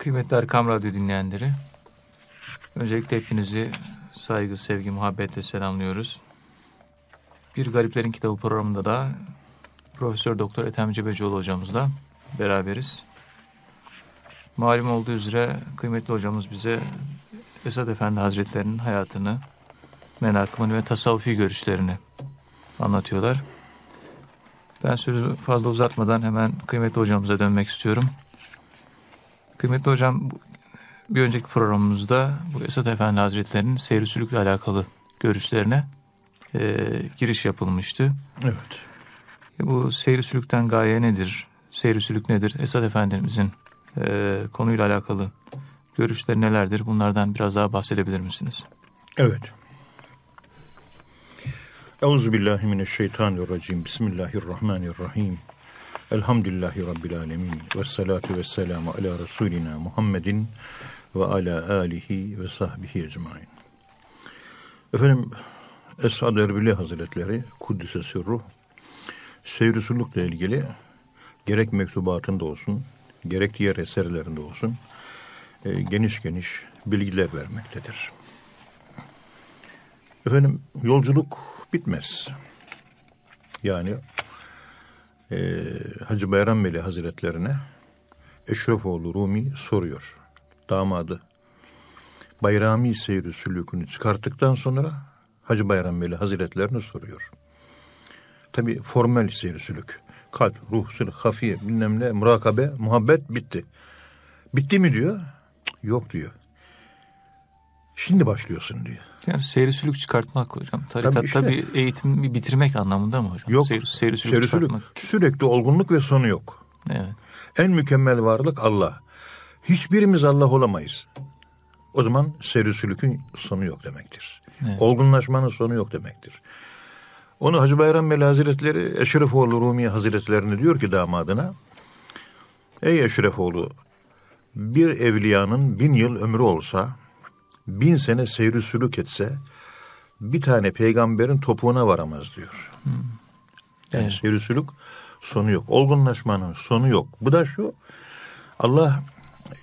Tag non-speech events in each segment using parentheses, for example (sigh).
Kıymetli Erkam Radyo dinleyenleri, öncelikle hepinizi saygı, sevgi, muhabbetle selamlıyoruz. Bir Gariplerin Kitabı programında da Profesör Doktor Ethem Cebecioğlu hocamızla beraberiz. Malum olduğu üzere kıymetli hocamız bize Esad Efendi Hazretleri'nin hayatını, menakımını ve tasavvufi görüşlerini anlatıyorlar. Ben sözü fazla uzatmadan hemen kıymetli hocamıza dönmek istiyorum. Kıymetli hocam bir önceki programımızda bu Esat Efendi Hazretleri'nin seyri sülükle alakalı görüşlerine e, giriş yapılmıştı. Evet. E, bu seyri sülükten gaye nedir? Seyri sülük nedir? Esat Efendimizin e, konuyla alakalı görüşleri nelerdir? Bunlardan biraz daha bahsedebilir misiniz? Evet. Euzubillahimineşşeytanirracim. Bismillahirrahmanirrahim. Elhamdülillahi Rabbil alemin. Ve salatu ve selamu ala Resulina Muhammedin ve ala alihi ve sahbihi ecmain. Efendim Esad Erbili Hazretleri Kuddise Sürruh seyrusullukla ilgili gerek mektubatında olsun gerek diğer eserlerinde olsun e, geniş geniş bilgiler vermektedir. Efendim yolculuk bitmez. Yani e, Hacı Bayram Veli Hazretlerine Eşrefoğlu Rumi soruyor. Damadı Bayrami seyri sülükünü çıkarttıktan sonra Hacı Bayram Veli Hazretlerini soruyor. Tabi formel seyri sülük. Kalp, ruh, sülük, hafiye, bilmem ne, murakabe, muhabbet bitti. Bitti mi diyor? Yok diyor. Şimdi başlıyorsun diyor. Yani seyri sülük çıkartmak hocam. Tarikat Tabii tabii, işte. eğitimi bitirmek anlamında mı hocam? Yok. Seyri, seyri sülük Seyri sülük çıkartmak. sürekli olgunluk ve sonu yok. Evet. En mükemmel varlık Allah. Hiçbirimiz Allah olamayız. O zaman seyri sülükün sonu yok demektir. Evet. Olgunlaşmanın sonu yok demektir. Onu Hacı Bayram Veli Hazretleri Eşrefoğlu Rumi Hazretlerine diyor ki damadına Ey Eşrefoğlu bir evliyanın bin yıl ömrü olsa bin sene seyri sülük etse bir tane peygamberin topuğuna varamaz diyor. Yani Evet. seyri sülük sonu yok. Olgunlaşmanın sonu yok. Bu da şu Allah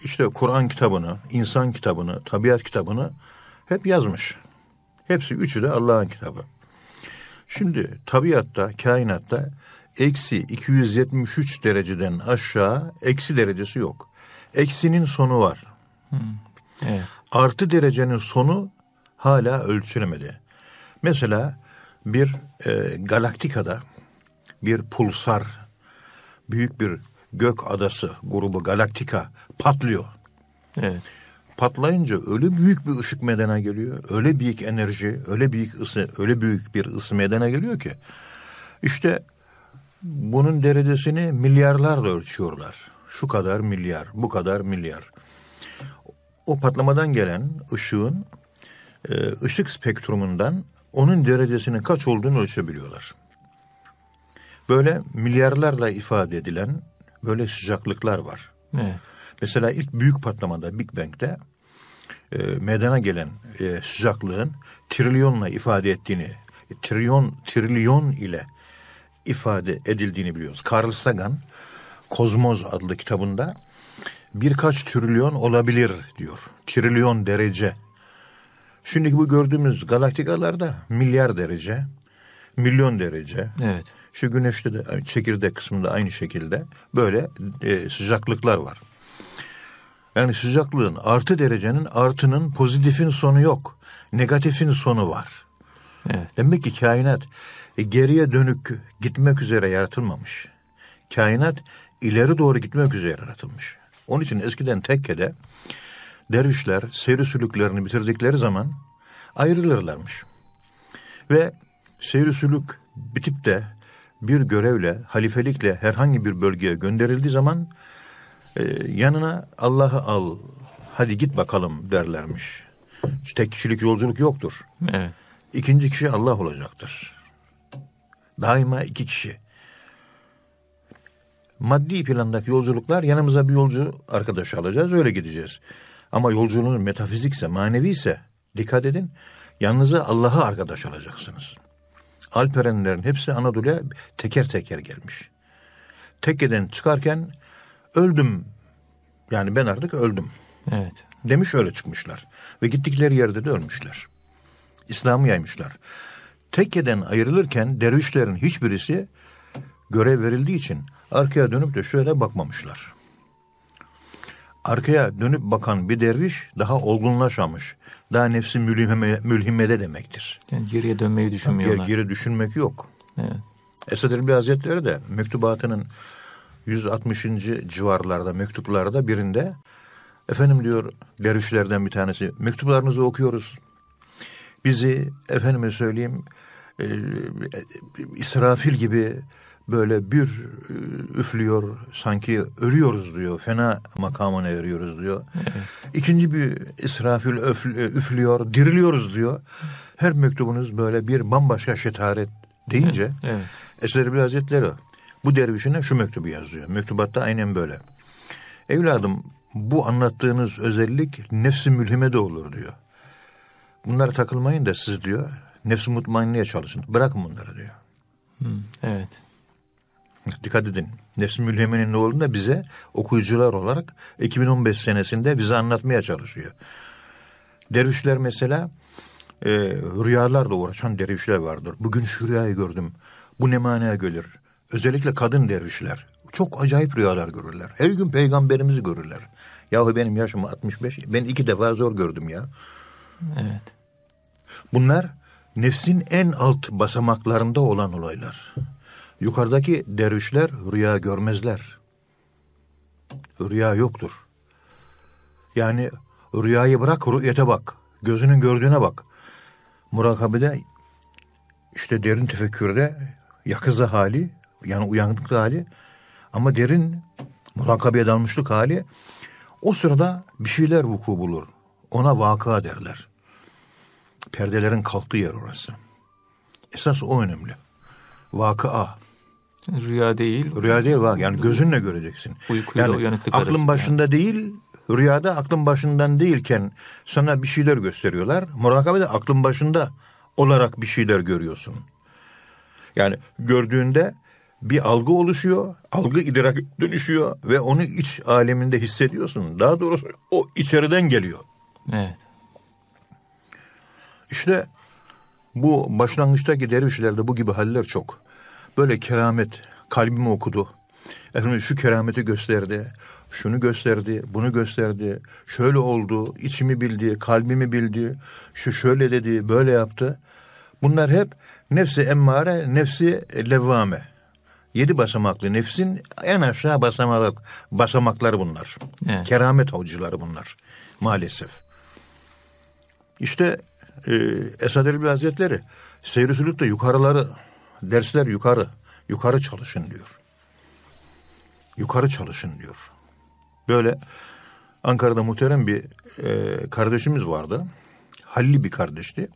işte Kur'an kitabını, insan kitabını, tabiat kitabını hep yazmış. Hepsi üçü de Allah'ın kitabı. Şimdi tabiatta, kainatta eksi 273 dereceden aşağı eksi derecesi yok. Eksinin sonu var. Evet. Artı derecenin sonu hala ölçülemedi. Mesela bir e, galaktikada bir pulsar, büyük bir gök adası grubu galaktika patlıyor. Evet. Patlayınca öyle büyük bir ışık meydana geliyor. Öyle büyük enerji, öyle büyük ısı, öyle büyük bir ısı meydana geliyor ki. İşte bunun derecesini milyarlarla ölçüyorlar. Şu kadar milyar, bu kadar milyar. O patlamadan gelen ışığın e, ışık spektrumundan onun derecesinin kaç olduğunu ölçebiliyorlar. Böyle milyarlarla ifade edilen böyle sıcaklıklar var. Evet. Mesela ilk büyük patlamada Big Bang'de e, meydana gelen e, sıcaklığın trilyonla ifade ettiğini, e, trilyon trilyon ile ifade edildiğini biliyoruz. Carl Sagan Kozmoz adlı kitabında birkaç trilyon olabilir diyor. Trilyon derece. Şimdiki bu gördüğümüz galaktikalarda milyar derece, milyon derece, Evet. şu güneşte de çekirdek kısmında aynı şekilde böyle e, sıcaklıklar var. Yani sıcaklığın artı derecenin artının pozitifin sonu yok. Negatifin sonu var. Evet. Demek ki kainat e, geriye dönük gitmek üzere yaratılmamış. Kainat ileri doğru gitmek üzere yaratılmış. Onun için eskiden tekkede dervişler seyri sülüklerini bitirdikleri zaman ayrılırlarmış. Ve seyri sülük bitip de bir görevle, halifelikle herhangi bir bölgeye gönderildiği zaman e, yanına Allah'ı al, hadi git bakalım derlermiş. Tek kişilik yolculuk yoktur. Evet. İkinci kişi Allah olacaktır. Daima iki kişi. Maddi plandaki yolculuklar yanımıza bir yolcu arkadaş alacağız öyle gideceğiz. Ama yolculuğun metafizikse, manevi ise dikkat edin yanınıza Allah'ı arkadaş alacaksınız. Alperenlerin hepsi Anadolu'ya teker teker gelmiş. Tekkeden çıkarken öldüm Yani ben artık öldüm. Evet. Demiş öyle çıkmışlar. Ve gittikleri yerde de ölmüşler. İslam'ı yaymışlar. Tekkeden ayrılırken dervişlerin hiçbirisi görev verildiği için arkaya dönüp de şöyle bakmamışlar. Arkaya dönüp bakan bir derviş daha olgunlaşmamış. Daha nefsi mülhime, mülhimede demektir. Yani geriye dönmeyi Geri, düşünmüyorlar. geri düşünmek yok. Evet. Esad Erbil Hazretleri de mektubatının 160. civarlarda mektuplarda birinde efendim diyor dervişlerden bir tanesi mektuplarınızı okuyoruz. Bizi efendime söyleyeyim e, İsrafil gibi böyle bir e, üflüyor sanki ölüyoruz diyor. Fena makamına eriyoruz diyor. İkinci bir İsrafil öfl- üflüyor diriliyoruz diyor. Her mektubunuz böyle bir bambaşka şetaret deyince Evet. Esad Erbil Hazretleri bu dervişine şu mektubu yazıyor. Mektubatta aynen böyle. Evladım bu anlattığınız özellik nefsi mülhime olur diyor. Bunlara takılmayın da siz diyor nefsi mutmainneye çalışın. Bırakın bunları diyor. Evet. Dikkat edin. Nefsi mülhimenin ne olduğunu da bize okuyucular olarak 2015 senesinde bize anlatmaya çalışıyor. Dervişler mesela e, rüyalarla uğraşan dervişler vardır. Bugün şu rüyayı gördüm. Bu ne manaya gelir? Özellikle kadın dervişler. Çok acayip rüyalar görürler. Her gün peygamberimizi görürler. Yahu benim yaşım 65. Ben iki defa zor gördüm ya. Evet. Bunlar nefsin en alt basamaklarında olan olaylar. Yukarıdaki dervişler rüya görmezler. Rüya yoktur. Yani rüyayı bırak rüyete bak. Gözünün gördüğüne bak. Murakabede işte derin tefekkürde yakıza hali yani uyanıklık hali ama derin murakabeye dalmışlık hali o sırada bir şeyler vuku bulur. Ona vaka derler. Perdelerin kalktığı yer orası. Esas o önemli. Vakıa. Rüya değil. Rüya değil vak. Yani gözünle göreceksin. Uykuyla yani uyanıklık aklın arası. başında değil, rüyada aklın başından değilken sana bir şeyler gösteriyorlar. Murakabede aklın başında olarak bir şeyler görüyorsun. Yani gördüğünde bir algı oluşuyor, algı idrak dönüşüyor ve onu iç aleminde hissediyorsun. Daha doğrusu o içeriden geliyor. Evet. İşte bu başlangıçtaki dervişlerde bu gibi haller çok. Böyle keramet kalbimi okudu. Efendim şu kerameti gösterdi, şunu gösterdi, bunu gösterdi, şöyle oldu, içimi bildi, kalbimi bildi, şu şöyle dedi, böyle yaptı. Bunlar hep nefsi emmare, nefsi levvame. Yedi basamaklı nefsin en aşağı basamak, basamakları bunlar. Evet. Keramet avcıları bunlar maalesef. İşte e, Esad Erbil Hazretleri seyri yukarıları dersler yukarı yukarı çalışın diyor. Yukarı çalışın diyor. Böyle Ankara'da muhterem bir e, kardeşimiz vardı. Halli bir kardeşti.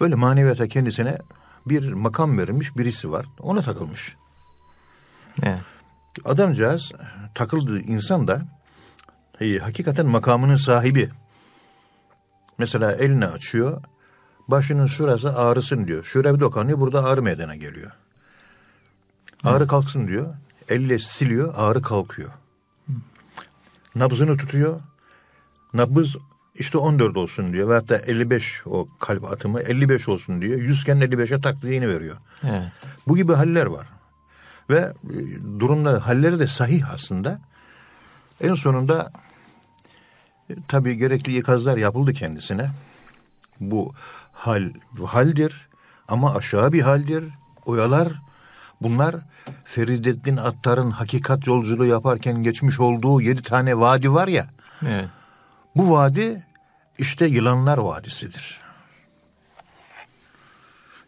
Böyle maneviyata kendisine bir makam verilmiş birisi var. Ona takılmış. Evet. Adamcağız takıldığı insan da e, hakikaten makamının sahibi. Mesela elini açıyor. Başının şurası ağrısın diyor. Şöyle bir dokanıyor burada ağrı meydana geliyor. Ağrı kalksın diyor. Elle siliyor ağrı kalkıyor. Nabzını tutuyor. Nabız işte 14 olsun diyor. Ve hatta 55 o kalp atımı 55 olsun diyor. 100 iken 55'e taktığı yeni veriyor. Evet. Bu gibi haller var. Ve e, durumlar, halleri de sahih aslında. En sonunda e, tabii gerekli ikazlar yapıldı kendisine. Bu hal haldir ama aşağı bir haldir. Oyalar bunlar Feridettin Attar'ın hakikat yolculuğu yaparken geçmiş olduğu yedi tane vadi var ya. Evet. Bu vadi işte yılanlar vadisidir.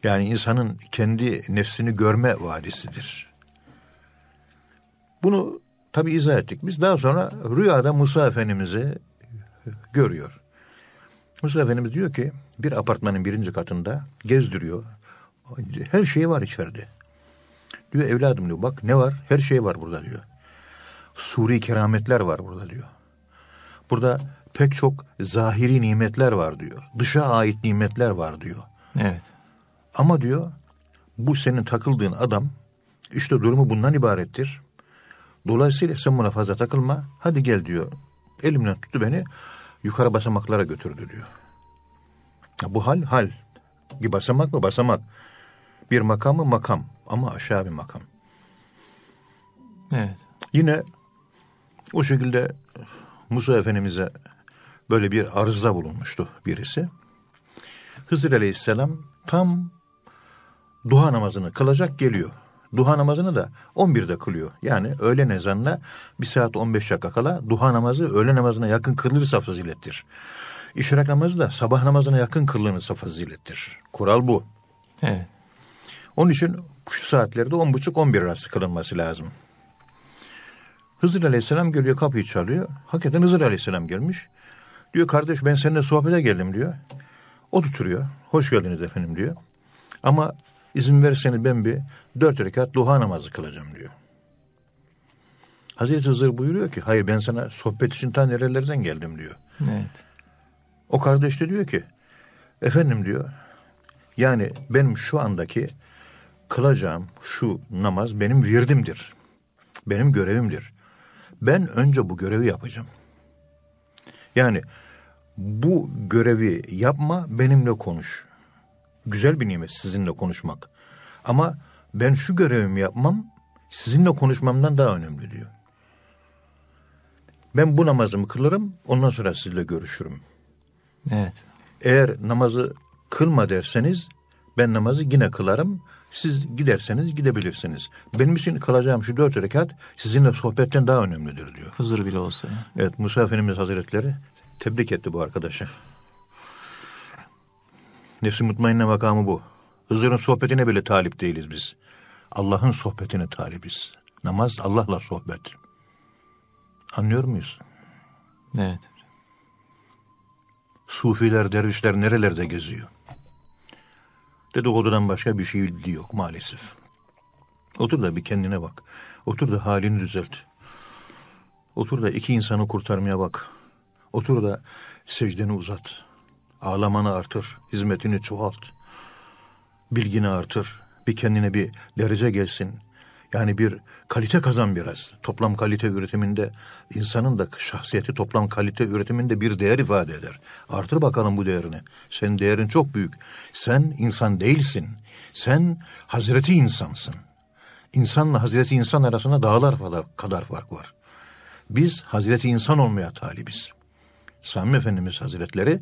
Yani insanın kendi nefsini görme vadisidir. Bunu tabi izah ettik. Biz daha sonra rüyada Musa Efendimiz'i görüyor. Musa Efendimiz diyor ki bir apartmanın birinci katında gezdiriyor. Her şey var içeride. Diyor evladım diyor bak ne var? Her şey var burada diyor. Suri kerametler var burada diyor. Burada pek çok zahiri nimetler var diyor. Dışa ait nimetler var diyor. Evet. Ama diyor bu senin takıldığın adam işte durumu bundan ibarettir. Dolayısıyla sen buna fazla takılma. Hadi gel diyor. Elimden tuttu beni. Yukarı basamaklara götürdü diyor. Ya bu hal hal. Bir basamak mı basamak. Bir makam mı makam. Ama aşağı bir makam. Evet. Yine o şekilde Musa Efendimiz'e böyle bir arızda bulunmuştu birisi. Hızır Aleyhisselam tam duha namazını kılacak geliyor. Duha namazını da 11'de kılıyor. Yani öğle ezanına bir saat 15 dakika kala duha namazı öğle namazına yakın kılınırsa fazilettir. İşrak namazı da sabah namazına yakın kılınırsa fazilettir. Kural bu. Evet. Onun için şu saatlerde 10.30-11 arası kılınması lazım. Hızır Aleyhisselam geliyor kapıyı çalıyor. Hakikaten Hızır Aleyhisselam gelmiş. Diyor kardeş ben seninle sohbete geldim diyor. O tuturuyor. Hoş geldiniz efendim diyor. Ama izin verirseniz ben bir dört rekat duha namazı kılacağım diyor. Hazreti Hızır buyuruyor ki hayır ben sana sohbet için ta nerelerden geldim diyor. Evet. O kardeş de diyor ki efendim diyor yani benim şu andaki kılacağım şu namaz benim virdimdir. Benim görevimdir. Ben önce bu görevi yapacağım. Yani bu görevi yapma benimle konuş. Güzel bir nimet sizinle konuşmak. Ama ben şu görevimi yapmam sizinle konuşmamdan daha önemli diyor. Ben bu namazımı kılarım ondan sonra sizinle görüşürüm. Evet. Eğer namazı kılma derseniz ben namazı yine kılarım. Siz giderseniz gidebilirsiniz. Benim için kılacağım şu dört rekat sizinle sohbetten daha önemlidir diyor. Hızır bile olsa. Evet Musa Efendimiz Hazretleri tebrik etti bu arkadaşı. Nefsi mutmainne makamı bu. Hızır'ın sohbetine bile talip değiliz biz. Allah'ın sohbetine talibiz. Namaz Allah'la sohbet. Anlıyor muyuz? Evet. Sufiler, dervişler nerelerde geziyor? Dedikodudan başka bir şey bildiği yok maalesef. Otur da bir kendine bak. Otur da halini düzelt. Otur da iki insanı kurtarmaya bak. Otur da secdeni uzat. Ağlamanı artır. Hizmetini çoğalt. Bilgini artır. Bir kendine bir derece gelsin. Yani bir kalite kazan biraz. Toplam kalite üretiminde insanın da şahsiyeti toplam kalite üretiminde bir değer ifade eder. Artır bakalım bu değerini. Senin değerin çok büyük. Sen insan değilsin. Sen Hazreti insansın. İnsanla Hazreti insan arasında dağlar kadar, fark var. Biz Hazreti insan olmaya talibiz. Sami Efendimiz Hazretleri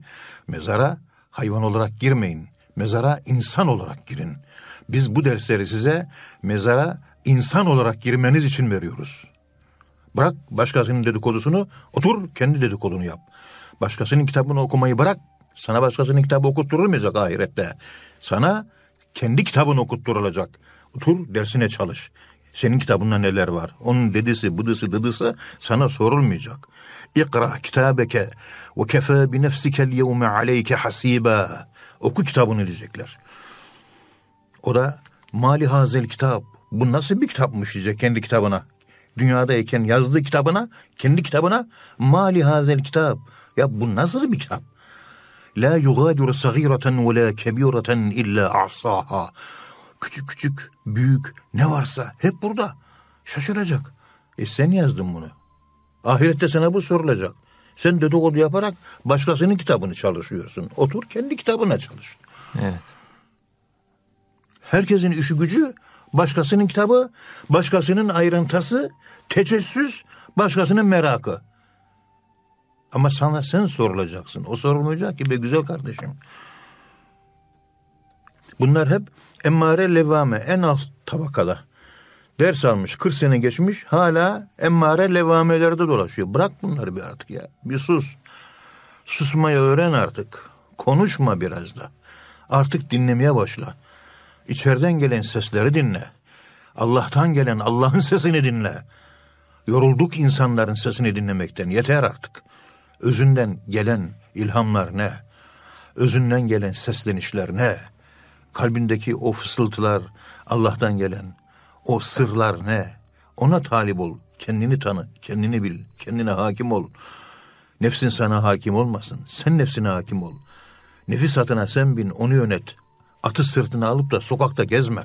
mezara hayvan olarak girmeyin. Mezara insan olarak girin. Biz bu dersleri size mezara insan olarak girmeniz için veriyoruz. Bırak başkasının dedikodusunu, otur kendi dedikodunu yap. Başkasının kitabını okumayı bırak. Sana başkasının kitabı okutturulmayacak ahirette. Sana kendi kitabını okutturulacak. Otur dersine çalış. Senin kitabında neler var? Onun dedisi, bıdısı, dıdısı sana sorulmayacak. İkra kitabeke ve kefe bi nefsikel yevme aleyke hasiba. Oku kitabını diyecekler. O da mali hazel kitap. Bu nasıl bir kitapmış diyecek kendi kitabına. Dünyadayken yazdığı kitabına, kendi kitabına mali hazel kitap. Ya bu nasıl bir kitap? La yugadiru sagireten ve la kebireten illa asaha. Küçük küçük, büyük ne varsa hep burada. Şaşıracak. E sen yazdın bunu. Ahirette sana bu sorulacak. Sen dedikodu yaparak başkasının kitabını çalışıyorsun. Otur kendi kitabına çalış. Evet. Herkesin işi gücü başkasının kitabı, başkasının ayrıntısı, tecessüs, başkasının merakı. Ama sana sen sorulacaksın. O sorulmayacak ki be güzel kardeşim. Bunlar hep emmare levame en alt tabakada. Ders almış 40 sene geçmiş hala emmare levamelerde dolaşıyor. Bırak bunları bir artık ya. Bir sus. Susmayı öğren artık. Konuşma biraz da. Artık dinlemeye başla. İçeriden gelen sesleri dinle. Allah'tan gelen Allah'ın sesini dinle. Yorulduk insanların sesini dinlemekten. Yeter artık. Özünden gelen ilhamlar ne? Özünden gelen seslenişler ne? Kalbindeki o fısıltılar Allah'tan gelen o sırlar ne? Ona talip ol. Kendini tanı, kendini bil, kendine hakim ol. Nefsin sana hakim olmasın. Sen nefsine hakim ol. Nefis atına sen bin, onu yönet. Atı sırtına alıp da sokakta gezme.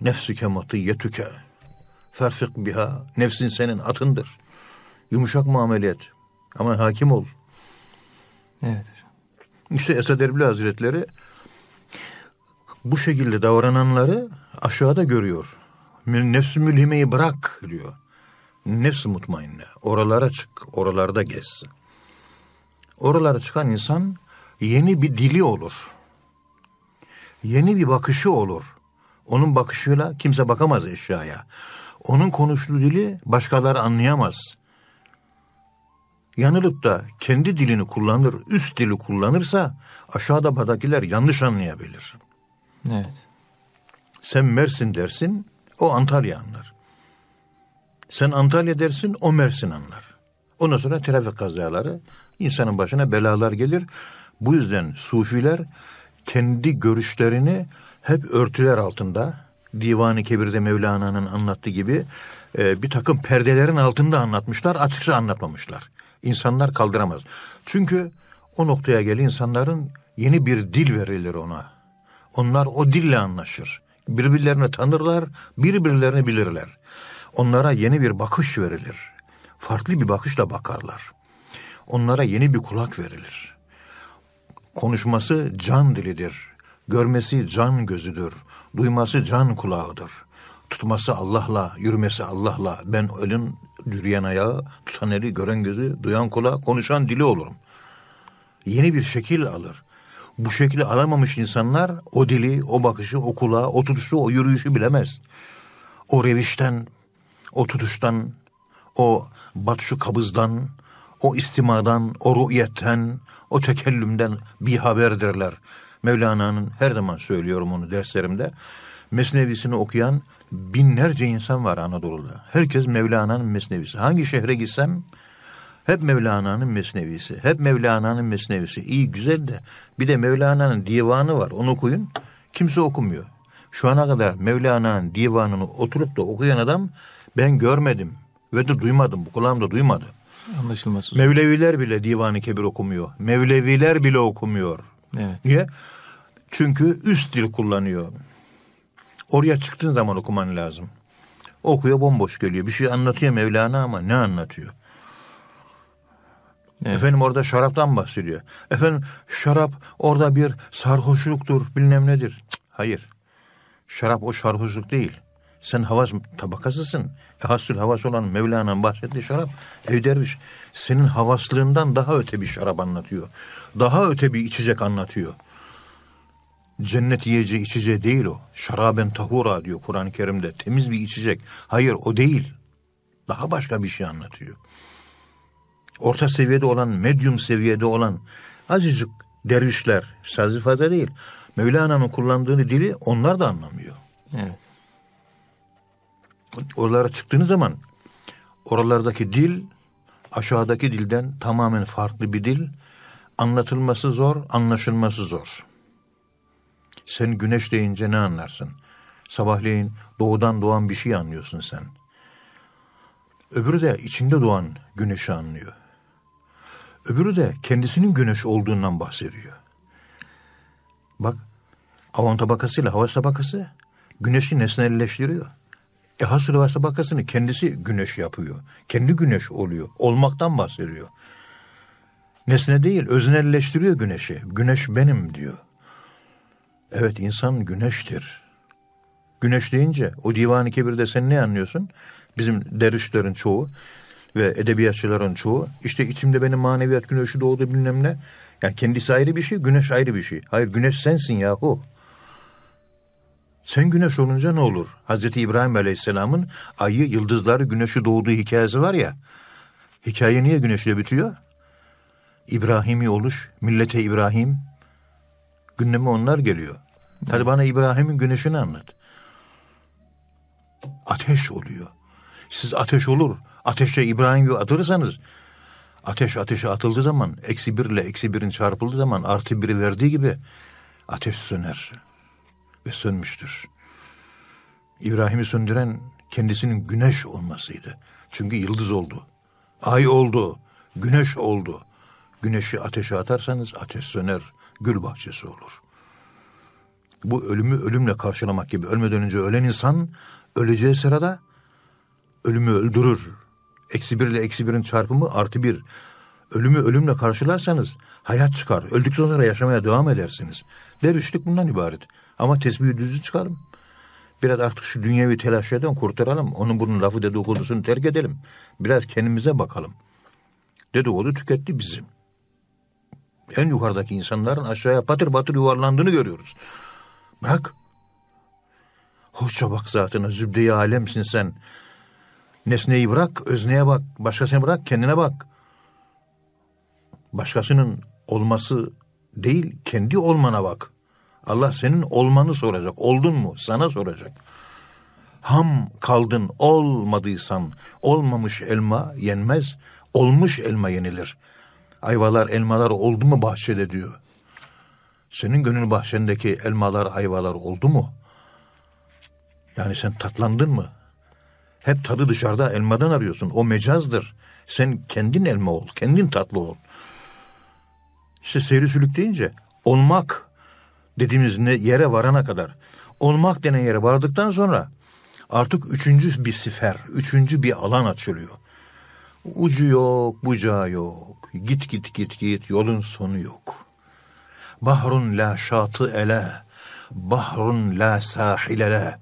Nefsüke matiyyetüke. Ferfik biha. Nefsin senin atındır. Yumuşak muamele et. Ama hakim ol. Evet hocam. İşte Esad Erbil Hazretleri bu şekilde davrananları aşağıda görüyor. Nefs-i mülhimeyi bırak diyor. Nefs-i mutmainne. Oralara çık, oralarda gez. Oralara çıkan insan yeni bir dili olur. Yeni bir bakışı olur. Onun bakışıyla kimse bakamaz eşyaya. Onun konuştuğu dili başkaları anlayamaz. Yanılıp da kendi dilini kullanır, üst dili kullanırsa aşağıda badakiler yanlış anlayabilir. Evet. Sen Mersin dersin, o Antalya anlar. Sen Antalya dersin, o Mersin anlar. Ondan sonra trafik kazaları, insanın başına belalar gelir. Bu yüzden sufiler kendi görüşlerini hep örtüler altında, Divan-ı Kebir'de Mevlana'nın anlattığı gibi e, bir takım perdelerin altında anlatmışlar, açıkça anlatmamışlar. İnsanlar kaldıramaz. Çünkü o noktaya gel insanların yeni bir dil verilir ona. Onlar o dille anlaşır. Birbirlerini tanırlar, birbirlerini bilirler. Onlara yeni bir bakış verilir. Farklı bir bakışla bakarlar. Onlara yeni bir kulak verilir. Konuşması can dilidir. Görmesi can gözüdür. Duyması can kulağıdır. Tutması Allah'la, yürümesi Allah'la. Ben elin yürüyen ayağı, tutan eli, gören gözü, duyan kulağı, konuşan dili olurum. Yeni bir şekil alır. Bu şekli alamamış insanlar o dili, o bakışı, o kulağı, o tutuşu, o yürüyüşü bilemez. O revişten, o tutuştan, o batşu kabızdan, o istimadan, o ruhiyetten, o tekellümden bir haberdirler. Mevlana'nın her zaman söylüyorum onu derslerimde. Mesnevisini okuyan binlerce insan var Anadolu'da. Herkes Mevlana'nın mesnevisi. Hangi şehre gitsem hep Mevlana'nın mesnevisi. Hep Mevlana'nın mesnevisi. İyi güzel de bir de Mevlana'nın divanı var. Onu okuyun. Kimse okumuyor. Şu ana kadar Mevlana'nın divanını oturup da okuyan adam ben görmedim ve de duymadım. Bu kulağım da duymadı. Anlaşılması. Mevleviler bile divanı kebir okumuyor. Mevleviler bile okumuyor. Evet. Niye? Çünkü üst dil kullanıyor. Oraya çıktığın zaman okuman lazım. Okuyor bomboş geliyor. Bir şey anlatıyor Mevlana ama ne anlatıyor? Evet. Efendim orada şaraptan bahsediyor. Efendim şarap orada bir sarhoşluktur bilmem nedir. Cık, hayır. Şarap o sarhoşluk değil. Sen havas tabakasısın. Hasıl havas olan Mevlana'nın bahsettiği şarap ev derviş. Senin havaslığından daha öte bir şarap anlatıyor. Daha öte bir içecek anlatıyor. Cennet yiyeceği içeceği değil o. Şaraben tahura diyor Kur'an-ı Kerim'de. Temiz bir içecek. Hayır o değil. Daha başka bir şey anlatıyor. Orta seviyede olan, medyum seviyede olan azıcık dervişler, sadece fazla değil. Mevlana'nın kullandığı dili onlar da anlamıyor. Evet. Oralara çıktığınız zaman oralardaki dil aşağıdaki dilden tamamen farklı bir dil. Anlatılması zor, anlaşılması zor. Sen güneş deyince ne anlarsın? Sabahleyin doğudan doğan bir şey anlıyorsun sen. Öbürü de içinde doğan güneşi anlıyor. Öbürü de kendisinin güneş olduğundan bahsediyor. Bak, avan tabakasıyla hava tabakası güneşi nesnelleştiriyor. E hasıl hava tabakasını kendisi güneş yapıyor. Kendi güneş oluyor. Olmaktan bahsediyor. Nesne değil, öznelleştiriyor güneşi. Güneş benim diyor. Evet insan güneştir. Güneş deyince o divan-ı kebirde sen ne anlıyorsun? Bizim dervişlerin çoğu ve edebiyatçıların çoğu işte içimde benim maneviyat güneşi doğdu bilmem ne. Yani kendisi ayrı bir şey, güneş ayrı bir şey. Hayır güneş sensin yahu. Sen güneş olunca ne olur? Hazreti İbrahim Aleyhisselam'ın ayı, yıldızları, güneşi doğduğu hikayesi var ya. Hikaye niye güneşle bitiyor? İbrahimi oluş, millete İbrahim. Gündeme onlar geliyor. Hadi bana İbrahim'in güneşini anlat. Ateş oluyor. Siz ateş olur. Ateşe İbrahim gibi atırsanız ateş ateşe atıldığı zaman eksi bir ile eksi birin çarpıldığı zaman artı biri verdiği gibi ateş söner ve sönmüştür. İbrahim'i söndüren kendisinin güneş olmasıydı. Çünkü yıldız oldu. Ay oldu. Güneş oldu. Güneşi ateşe atarsanız ateş söner. Gül bahçesi olur. Bu ölümü ölümle karşılamak gibi. Ölmeden önce ölen insan öleceği sırada ölümü öldürür. Eksi bir ile eksi birin çarpımı artı bir. Ölümü ölümle karşılarsanız hayat çıkar. Öldükten sonra yaşamaya devam edersiniz. Dervişlik bundan ibaret. Ama tesbihi düzü çıkarım. Biraz artık şu dünyevi telaşeden kurtaralım. Onun bunun lafı dedikodusunu terk edelim. Biraz kendimize bakalım. Dedikodu tüketti bizim. En yukarıdaki insanların aşağıya patır patır yuvarlandığını görüyoruz. Bırak. Hoşça bak zatına zübde-i alemsin sen. Nesneyi bırak, özneye bak. Başkasını bırak, kendine bak. Başkasının olması değil, kendi olmana bak. Allah senin olmanı soracak. Oldun mu? Sana soracak. Ham kaldın, olmadıysan, olmamış elma yenmez, olmuş elma yenilir. Ayvalar, elmalar oldu mu bahçede diyor. Senin gönül bahçendeki elmalar, ayvalar oldu mu? Yani sen tatlandın mı? Hep tadı dışarıda elmadan arıyorsun. O mecazdır. Sen kendin elma ol, kendin tatlı ol. İşte seyri sülük deyince olmak dediğimiz ne, yere varana kadar olmak denen yere vardıktan sonra artık üçüncü bir sifer, üçüncü bir alan açılıyor. Ucu yok, bucağı yok. Git git git git yolun sonu yok. Bahrun la şatı ele, bahrun la sahilele.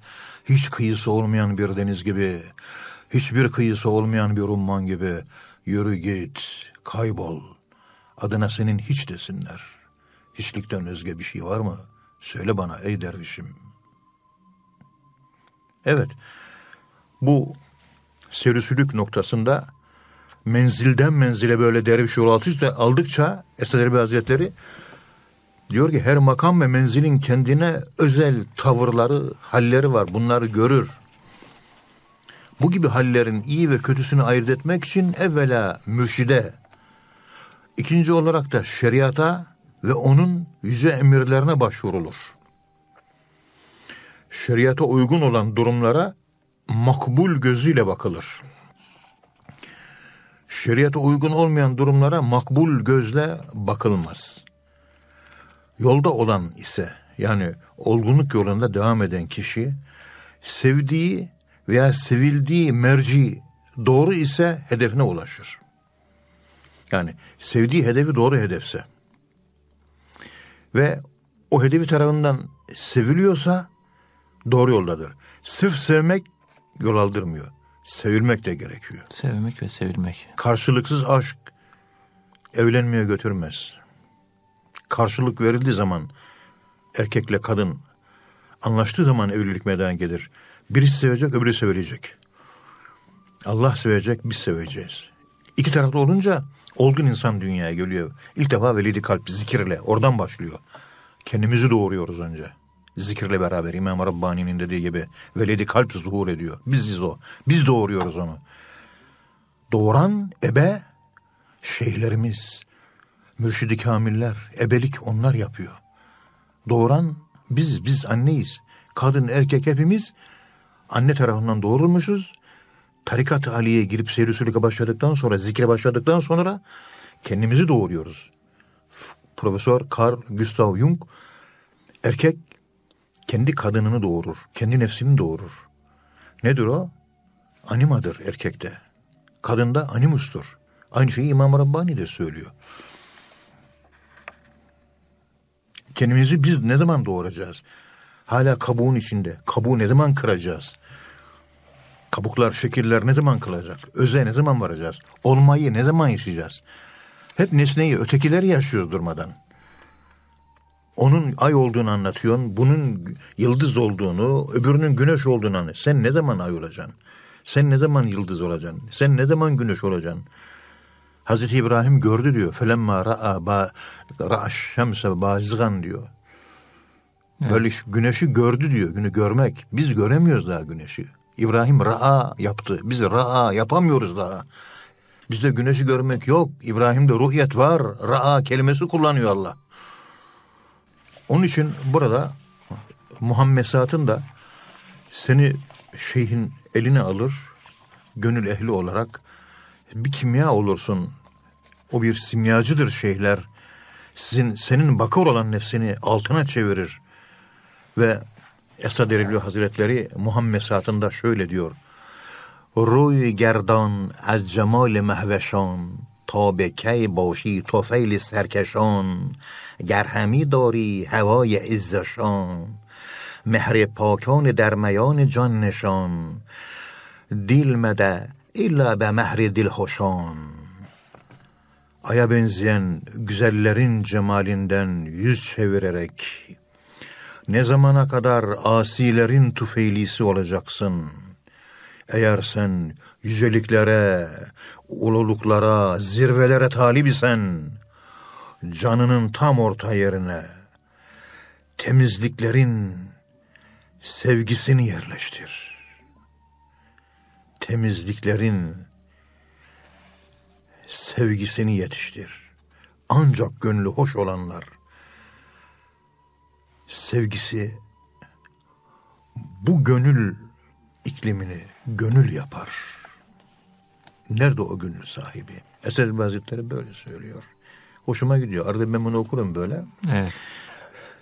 Hiç kıyısı olmayan bir deniz gibi, hiçbir kıyısı olmayan bir umman gibi. Yürü git, kaybol. Adına senin hiç desinler. Hiçlikten özge bir şey var mı? Söyle bana ey dervişim. Evet, bu serüsülük noktasında menzilden menzile böyle derviş yol aldıkça, aldıkça Esad Erbil Hazretleri diyor ki her makam ve menzilin kendine özel tavırları, halleri var. Bunları görür. Bu gibi hallerin iyi ve kötüsünü ayırt etmek için evvela mürşide, ikinci olarak da şeriata ve onun yüce emirlerine başvurulur. Şeriata uygun olan durumlara makbul gözüyle bakılır şeriata uygun olmayan durumlara makbul gözle bakılmaz. Yolda olan ise yani olgunluk yolunda devam eden kişi sevdiği veya sevildiği merci doğru ise hedefine ulaşır. Yani sevdiği hedefi doğru hedefse ve o hedefi tarafından seviliyorsa doğru yoldadır. Sırf sevmek yol aldırmıyor. Sevilmek de gerekiyor. Sevmek ve sevilmek. Karşılıksız aşk evlenmeye götürmez. Karşılık verildiği zaman erkekle kadın anlaştığı zaman evlilik meydana gelir. Birisi sevecek, öbürü sevilecek. Allah sevecek, biz seveceğiz. İki tarafta olunca olgun insan dünyaya geliyor. İlk defa velidi kalp zikirle oradan başlıyor. Kendimizi doğuruyoruz önce. Zikirle beraber İmam Rabbani'nin dediği gibi veledi kalp zuhur ediyor. Biziz o. Biz doğuruyoruz onu. Doğuran ebe şeyhlerimiz, mürşidi kamiller, ebelik onlar yapıyor. Doğuran biz, biz anneyiz. Kadın, erkek hepimiz anne tarafından doğurulmuşuz. Tarikat-ı Aliye'ye girip seyri başladıktan sonra, zikre başladıktan sonra kendimizi doğuruyoruz. Profesör Carl Gustav Jung erkek kendi kadınını doğurur, kendi nefsini doğurur. Nedir o? Animadır erkekte. Kadında animustur. Aynı şeyi İmam Rabbani de söylüyor. Kendimizi biz ne zaman doğuracağız? Hala kabuğun içinde. Kabuğu ne zaman kıracağız? Kabuklar, şekiller ne zaman kılacak? Öze ne zaman varacağız? Olmayı ne zaman yaşayacağız? Hep nesneyi, ötekileri yaşıyoruz durmadan onun ay olduğunu anlatıyorsun. Bunun yıldız olduğunu, öbürünün güneş olduğunu anlatıyorsun. Sen ne zaman ay olacaksın? Sen ne zaman yıldız olacaksın? Sen ne zaman güneş olacaksın? Hazreti İbrahim gördü diyor. Felemma ra'a ba şemse bazgan diyor. Evet. Böyle güneşi gördü diyor. Günü görmek. Biz göremiyoruz daha güneşi. İbrahim ra'a yaptı. Biz ra'a yapamıyoruz daha. Bizde güneşi görmek yok. İbrahim'de ruhiyet var. Ra'a kelimesi kullanıyor Allah. Onun için burada Muhammesat'ın da seni şeyhin eline alır, gönül ehli olarak bir kimya olursun. O bir simyacıdır şeyhler. Sizin senin bakır olan nefsini altına çevirir. Ve Esad Erbil Hazretleri Muhammesat'ında şöyle diyor. روی گردان از جمال مهوشان تا به کی باشی توفیل سرکشان گر همی داری هوای عزشان مهر پاکان در میان جان نشان dil mede illa be mehri dilhoşan. Aya benzeyen güzellerin cemalinden yüz çevirerek ne zamana kadar asilerin tufeylisi olacaksın? Eğer sen yüceliklere, ululuklara, zirvelere talip isen, canının tam orta yerine temizliklerin sevgisini yerleştir. Temizliklerin sevgisini yetiştir. Ancak gönlü hoş olanlar sevgisi bu gönül iklimini gönül yapar. Nerede o gönül sahibi? Esed Hazretleri böyle söylüyor. Hoşuma gidiyor. Arada ben bunu okurum böyle. Evet.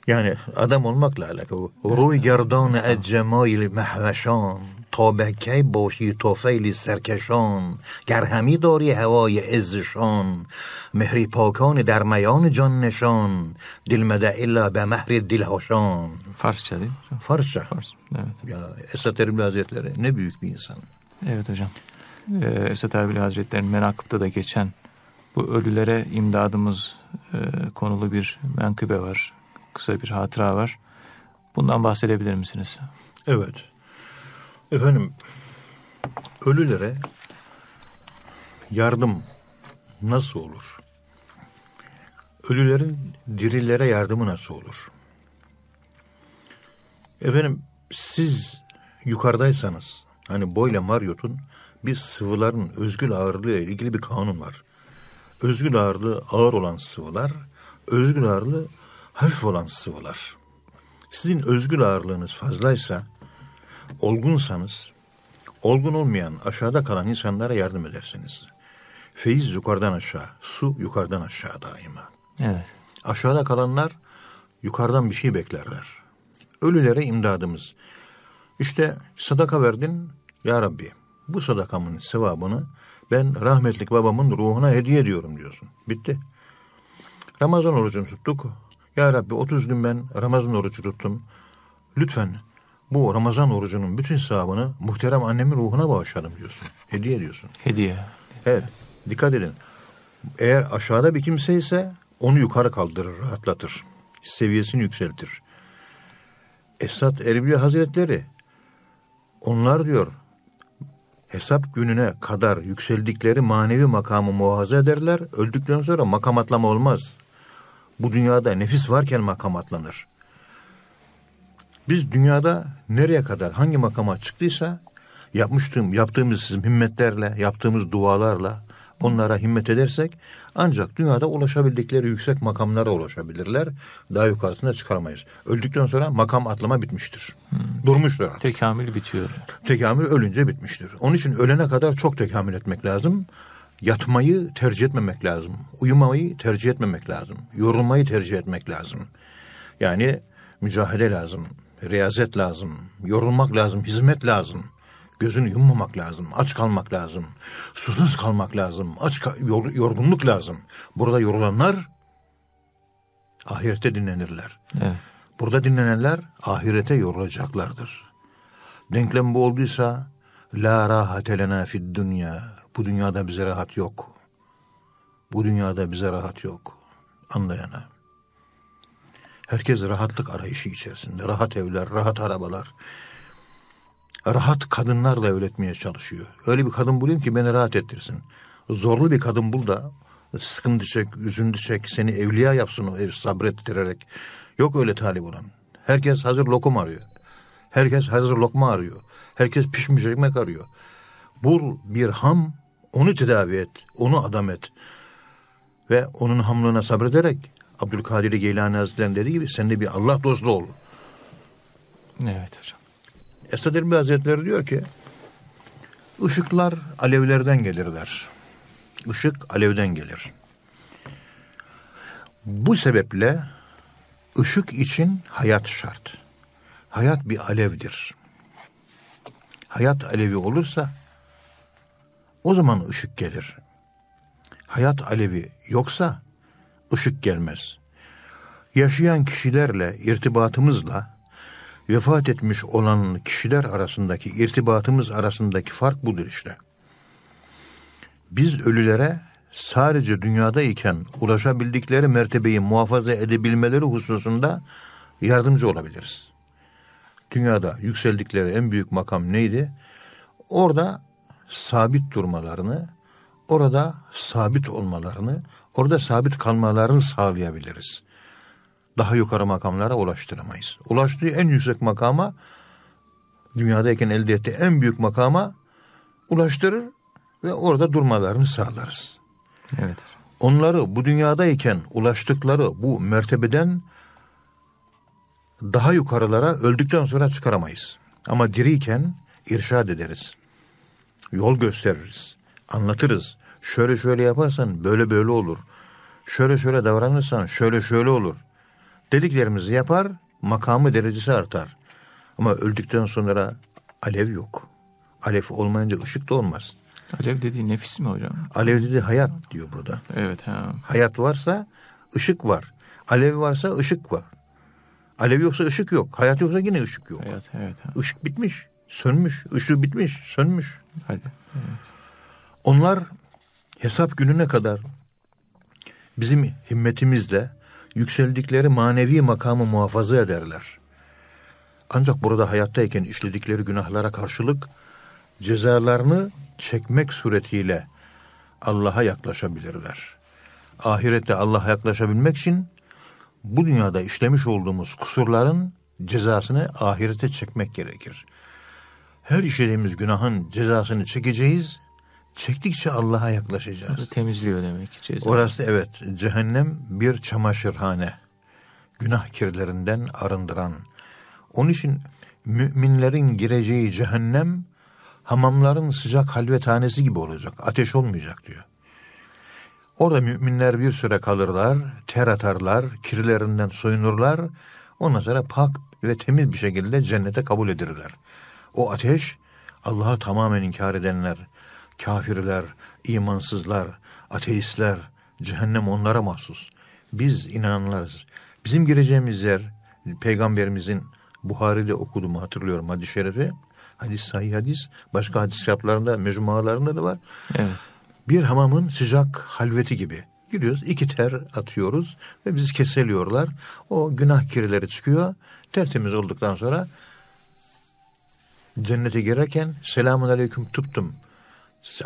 Yani adam olmakla alakalı. Ruy gerdan ez cemail mehveşan تا به کی باشی توفیلی سرکشان گر همی داری هوای عزشان مهری پاکان در میان جان نشان دل مده الا به مهر دل هاشان Farsça değil mi? Farsça. Fars. Evet. Ya Esat Erbil Hazretleri ne büyük bir insan. Evet hocam. Ee, Esat Erbil Hazretleri'nin menakıpta da geçen bu ölülere imdadımız e, konulu bir menkıbe var. Kısa bir hatıra var. Bundan bahsedebilir misiniz? Evet. Efendim ölülere yardım nasıl olur? Ölülerin dirilere yardımı nasıl olur? Efendim siz yukarıdaysanız hani Boyle Marriot'un bir sıvıların özgül ağırlığı ile ilgili bir kanun var. Özgül ağırlığı ağır olan sıvılar, özgül ağırlığı hafif olan sıvılar. Sizin özgül ağırlığınız fazlaysa olgunsanız, olgun olmayan aşağıda kalan insanlara yardım edersiniz. Feyiz yukarıdan aşağı, su yukarıdan aşağı daima. Evet. Aşağıda kalanlar yukarıdan bir şey beklerler. Ölülere imdadımız. İşte sadaka verdin ya Rabbi. Bu sadakamın sevabını ben rahmetlik babamın ruhuna hediye ediyorum diyorsun. Bitti. Ramazan orucunu tuttuk. Ya Rabbi 30 gün ben Ramazan orucu tuttum. Lütfen bu Ramazan orucunun bütün sevabını muhterem annemin ruhuna bağışladım diyorsun. Hediye ediyorsun. Hediye. Evet. Dikkat edin. Eğer aşağıda bir kimse ise onu yukarı kaldırır, rahatlatır. Seviyesini yükseltir. Esat Erbil Hazretleri onlar diyor hesap gününe kadar yükseldikleri manevi makamı muhafaza ederler. Öldükten sonra makam atlama olmaz. Bu dünyada nefis varken makam atlanır. Biz dünyada nereye kadar hangi makama çıktıysa yapmıştım, yaptığımız himmetlerle, yaptığımız dualarla onlara himmet edersek ancak dünyada ulaşabildikleri yüksek makamlara ulaşabilirler. Daha yukarısına çıkaramayız. Öldükten sonra makam atlama bitmiştir. Durmuştur artık. Tekamül bitiyor. Tekamül ölünce bitmiştir. Onun için ölene kadar çok tekamül etmek lazım. Yatmayı tercih etmemek lazım. Uyumayı tercih etmemek lazım. Yorulmayı tercih etmek lazım. Yani mücahede lazım. Riyazet lazım. Yorulmak lazım. Hizmet lazım. Gözünü yummamak lazım. Aç kalmak lazım. Susuz kalmak lazım. Aç yor- yorgunluk lazım. Burada yorulanlar ahirette dinlenirler. Evet. Burada dinlenenler ahirete yorulacaklardır. Denklem bu olduysa la rahate lena fid dünya. Bu dünyada bize rahat yok. Bu dünyada bize rahat yok. Anlayana. Herkes rahatlık arayışı içerisinde. Rahat evler, rahat arabalar. Rahat kadınlarla evletmeye çalışıyor. Öyle bir kadın bulayım ki beni rahat ettirsin. Zorlu bir kadın bul da sıkıntı çek, üzüntü çek, seni evliya yapsın o ev sabrettirerek. Yok öyle talip olan. Herkes hazır lokum arıyor. Herkes hazır lokma arıyor. Herkes pişmiş ekmek arıyor. Bul bir ham, onu tedavi et, onu adam et. Ve onun hamlığına sabrederek Abdülkadir Geylani Hazretleri'nin dediği gibi sen de bir Allah dostu ol. Evet hocam. Esad Erbil Hazretleri diyor ki ışıklar alevlerden gelirler. Işık alevden gelir. Bu sebeple ışık için hayat şart. Hayat bir alevdir. Hayat alevi olursa O zaman ışık gelir. Hayat alevi yoksa ışık gelmez. Yaşayan kişilerle irtibatımızla vefat etmiş olan kişiler arasındaki irtibatımız arasındaki fark budur işte. Biz ölülere sadece dünyadayken ulaşabildikleri mertebeyi muhafaza edebilmeleri hususunda yardımcı olabiliriz. Dünyada yükseldikleri en büyük makam neydi? Orada sabit durmalarını, orada sabit olmalarını, orada sabit kalmalarını sağlayabiliriz. Daha yukarı makamlara ulaştıramayız. Ulaştığı en yüksek makama, dünyadayken elde ettiği en büyük makama ulaştırır ve orada durmalarını sağlarız. Evet. Onları bu dünyadayken ulaştıkları bu mertebeden daha yukarılara öldükten sonra çıkaramayız. Ama diriyken irşad ederiz. Yol gösteririz. Anlatırız. Şöyle şöyle yaparsan böyle böyle olur. Şöyle şöyle davranırsan şöyle şöyle olur. Dediklerimizi yapar, makamı derecesi artar. Ama öldükten sonra alev yok. Alev olmayınca ışık da olmaz. Alev dediği nefis mi hocam? Alev dedi hayat diyor burada. Evet ha. Hayat varsa ışık var. Alev varsa ışık var. Alev yoksa ışık yok. Hayat yoksa yine ışık yok. Hayat evet ha. Işık bitmiş, sönmüş. Işığı bitmiş, sönmüş. Hadi. Onlar hesap gününe kadar bizim himmetimizle yükseldikleri manevi makamı muhafaza ederler. Ancak burada hayattayken işledikleri günahlara karşılık cezalarını çekmek suretiyle Allah'a yaklaşabilirler. Ahirette Allah'a yaklaşabilmek için bu dünyada işlemiş olduğumuz kusurların cezasını ahirete çekmek gerekir. Her işlediğimiz günahın cezasını çekeceğiz. Çektikçe Allah'a yaklaşacağız. Temizliyor demek ki ceza. Orası evet cehennem bir çamaşırhane. Günah kirlerinden arındıran. Onun için müminlerin gireceği cehennem hamamların sıcak halvethanesi gibi olacak. Ateş olmayacak diyor. Orada müminler bir süre kalırlar, ter atarlar, kirlerinden soyunurlar. Ondan sonra pak ve temiz bir şekilde cennete kabul edilirler. O ateş Allah'ı tamamen inkar edenler, kafirler, imansızlar, ateistler, cehennem onlara mahsus. Biz inananlarız. Bizim gireceğimiz yer, peygamberimizin Buhari'de okuduğumu hatırlıyorum hadis-i şerifi. Hadis sahih hadis. Başka hadis kitaplarında, mecmualarında da var. Evet. Bir hamamın sıcak halveti gibi. Giriyoruz, iki ter atıyoruz ve bizi keseliyorlar. O günah kirleri çıkıyor. Tertemiz olduktan sonra cennete girerken selamun aleyküm tuttum.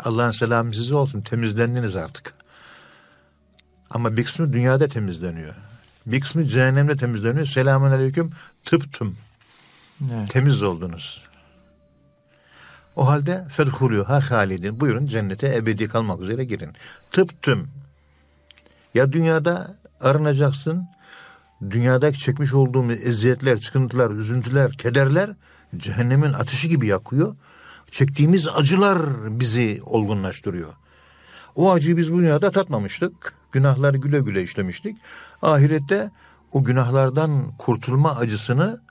Allah'ın selamı size olsun temizlendiniz artık. Ama bir kısmı dünyada temizleniyor. Bir kısmı cehennemde temizleniyor. Selamun aleyküm tıptım. Evet. Temiz oldunuz. O halde fedhulü ha halidin. Buyurun cennete ebedi kalmak üzere girin. Tıptım. Ya dünyada arınacaksın. Dünyadaki çekmiş olduğumuz eziyetler, çıkıntılar, üzüntüler, kederler cehennemin ateşi gibi yakıyor. Çektiğimiz acılar bizi olgunlaştırıyor. O acıyı biz bu dünyada tatmamıştık. Günahları güle güle işlemiştik. Ahirette o günahlardan kurtulma acısını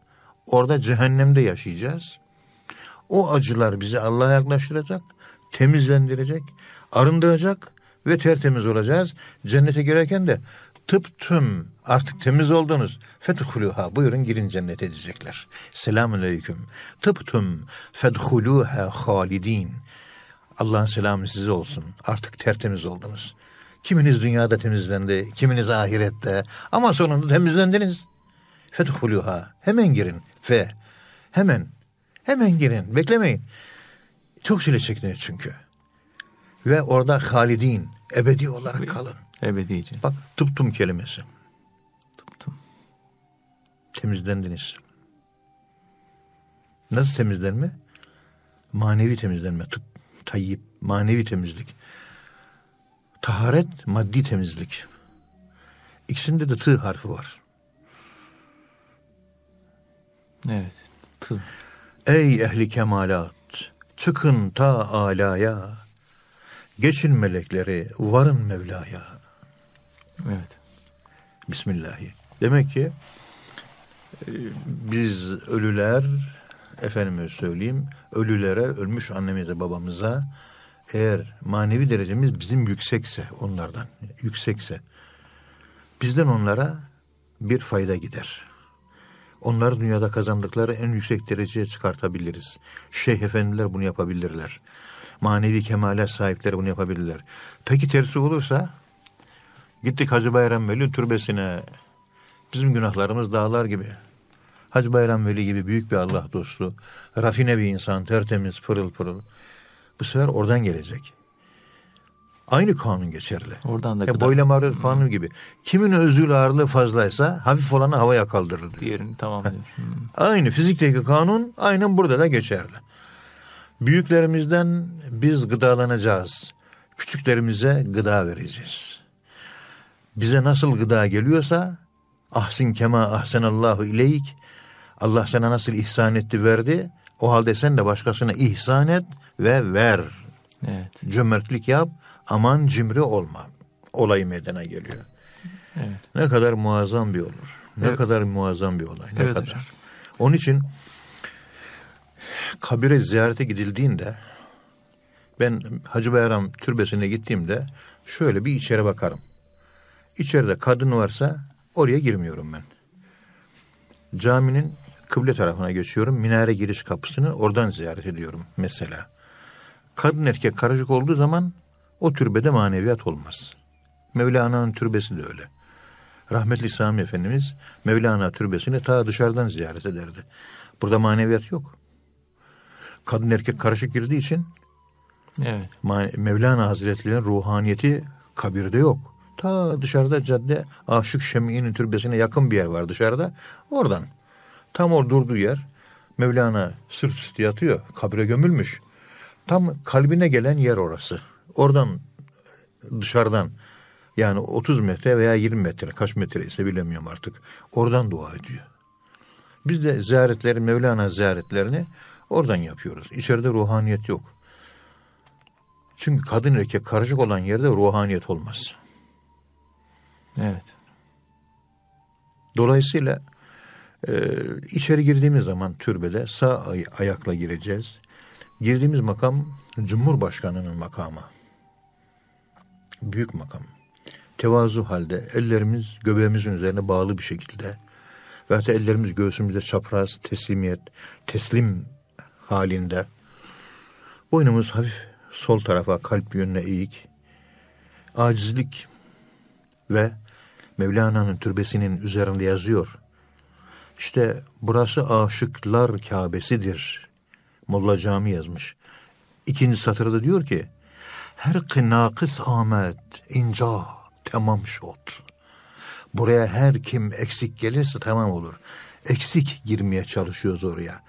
orada cehennemde yaşayacağız. O acılar bizi Allah'a yaklaştıracak, temizlendirecek, arındıracak ve tertemiz olacağız. Cennete girerken de tıp tüm artık temiz oldunuz. Fedhuluha buyurun girin cennete diyecekler. Selamun aleyküm. Tıp tüm fedhuluha halidin. Allah'ın selamı size olsun. Artık tertemiz oldunuz. Kiminiz dünyada temizlendi, kiminiz ahirette ama sonunda temizlendiniz. Fedhuluha. Hemen girin. Fe. Hemen. Hemen girin. Beklemeyin. Çok çile çektiniz çünkü. Ve orada halidin. Ebedi olarak kalın. Ebedice. Bak tıptum kelimesi. Tıptım. Temizlendiniz. Nasıl temizlenme? Manevi temizlenme. Tıp, tayyip, manevi temizlik. Taharet, maddi temizlik. İkisinde de tı harfi var. Evet. Tı. Ey ehli kemalat, çıkın ta alaya, geçin melekleri, varın Mevla'ya. Evet. Bismillahi. Demek ki e, biz ölüler, efendime söyleyeyim, ölülere, ölmüş annemize, babamıza eğer manevi derecemiz bizim yüksekse onlardan, yüksekse bizden onlara bir fayda gider. Onları dünyada kazandıkları en yüksek dereceye çıkartabiliriz. Şeyh efendiler bunu yapabilirler. Manevi kemale sahipleri bunu yapabilirler. Peki tersi olursa gittik Hacı Bayram Veli türbesine. Bizim günahlarımız dağlar gibi. Hacı Bayram Veli gibi büyük bir Allah dostu, rafine bir insan, tertemiz, pırıl pırıl. Bu sefer oradan gelecek. Aynı kanun geçerli. Oradan da ya gıda. boylama ağırlığı kanunu gibi. Kimin özül ağırlığı fazlaysa hafif olanı havaya kaldırır diyor. Diğerini tamamlıyor. Hmm. (laughs) Aynı fizikteki kanun aynen burada da geçerli. Büyüklerimizden biz gıdalanacağız. Küçüklerimize gıda vereceğiz. Bize nasıl gıda geliyorsa ahsin kema ahsenallahu ileyk Allah sana nasıl ihsan etti verdi o halde sen de başkasına ihsan et ve ver. Evet. Cömertlik yap aman cimri olma. Olayı meydana geliyor. Evet. Ne kadar muazzam bir olur. Ne Evet. kadar muazzam bir olay. Ne Evet kadar. hocam. Onun için kabire ziyarete gidildiğinde ben Hacı Bayram türbesine gittiğimde şöyle bir içeri bakarım. İçeride kadın varsa oraya girmiyorum ben. Caminin kıble tarafına geçiyorum. Minare giriş kapısını oradan ziyaret ediyorum mesela. Kadın erkek karışık olduğu zaman o türbede maneviyat olmaz. Mevlana'nın türbesi de öyle. Rahmetli Sami Efendimiz Mevlana türbesini ta dışarıdan ziyaret ederdi. Burada maneviyat yok. Kadın erkek karışık girdiği için Evet. Mevlana Hazretleri'nin ruhaniyeti kabirde yok. Ta dışarıda cadde Aşık Şemi'nin türbesine yakın bir yer var dışarıda. Oradan. Tam o durduğu yer Mevlana sırt üstü yatıyor. Kabire gömülmüş. Tam kalbine gelen yer orası. Oradan dışarıdan yani 30 metre veya 20 metre kaç metre ise bilemiyorum artık. Oradan dua ediyor. Biz de ziyaretleri Mevlana ziyaretlerini oradan yapıyoruz. İçeride ruhaniyet yok. Çünkü kadın erkek karışık olan yerde ruhaniyet olmaz. Evet. Dolayısıyla e, içeri girdiğimiz zaman türbede sağ ay- ayakla gireceğiz. Girdiğimiz makam Cumhurbaşkanı'nın makamı. Büyük makam. Tevazu halde ellerimiz göbeğimizin üzerine bağlı bir şekilde ve hatta ellerimiz göğsümüzde çapraz teslimiyet, teslim halinde. Boynumuz hafif sol tarafa kalp yönüne eğik. Acizlik ve Mevlana'nın türbesinin üzerinde yazıyor. İşte burası aşıklar Kabe'sidir. Molla Cami yazmış. İkinci satırda diyor ki her kınakıs Ahmet inca tamam şot. Buraya her kim eksik gelirse tamam olur. Eksik girmeye çalışıyoruz oraya.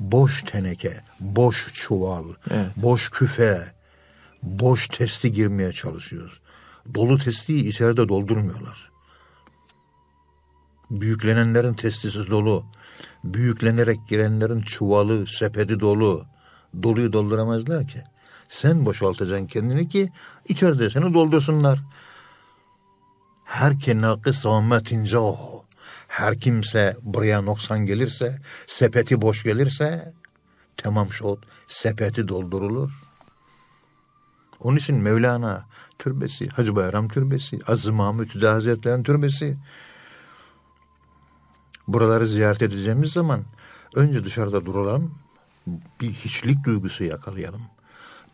Boş teneke, boş çuval, Evet. boş küfe, boş testi girmeye çalışıyoruz. Dolu testiyi içeride doldurmuyorlar. Büyüklenenlerin testisi dolu. Büyüklenerek girenlerin çuvalı, sepeti dolu. Doluyu dolduramazlar ki. Sen boşaltacaksın kendini ki içeride seni doldursunlar. Her kenakı sağmetince o. Her kimse buraya noksan gelirse, sepeti boş gelirse, tamam şot, sepeti doldurulur. Onun için Mevlana türbesi, Hacı Bayram türbesi, Aziz Mahmud Hüda Hazretleri'nin türbesi. Buraları ziyaret edeceğimiz zaman önce dışarıda duralım, bir hiçlik duygusu yakalayalım.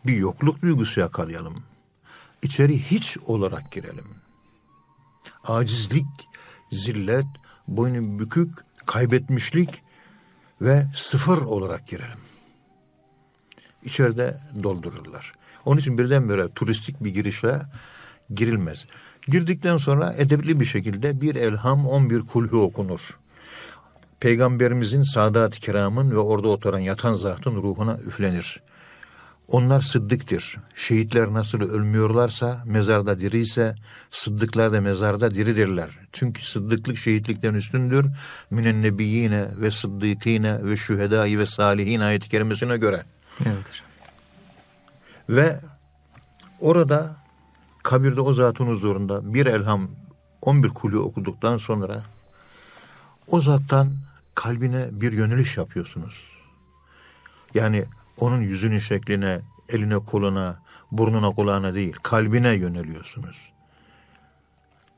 Bir yokluk duygusu yakalayalım. İçeri hiç olarak girelim. Acizlik, zillet, boynu bükük, kaybetmişlik ve sıfır olarak girelim. İçeride doldururlar. Onun için birdenbire turistik bir girişle girilmez. Girdikten sonra edepli bir şekilde bir elham 11 kulhu okunur. Peygamberimizin Sadat-ı Kiram'ın ve orada oturan yatan zatın ruhuna üflenir. Onlar sıddıktır. Şehitler nasıl ölmüyorlarsa, mezarda diriyse, sıddıklar da mezarda diridirler. Çünkü sıddıklık şehitlikten üstündür. Minen nebiyyine ve sıddıkine ve şühedai ve salihin ayet-i kerimesine göre. Evet hocam. Ve orada kabirde o zatın huzurunda bir elham 11 kulü okuduktan sonra o zattan kalbine bir yöneliş yapıyorsunuz. Yani onun yüzünün şekline, eline koluna, burnuna kulağına değil, kalbine yöneliyorsunuz.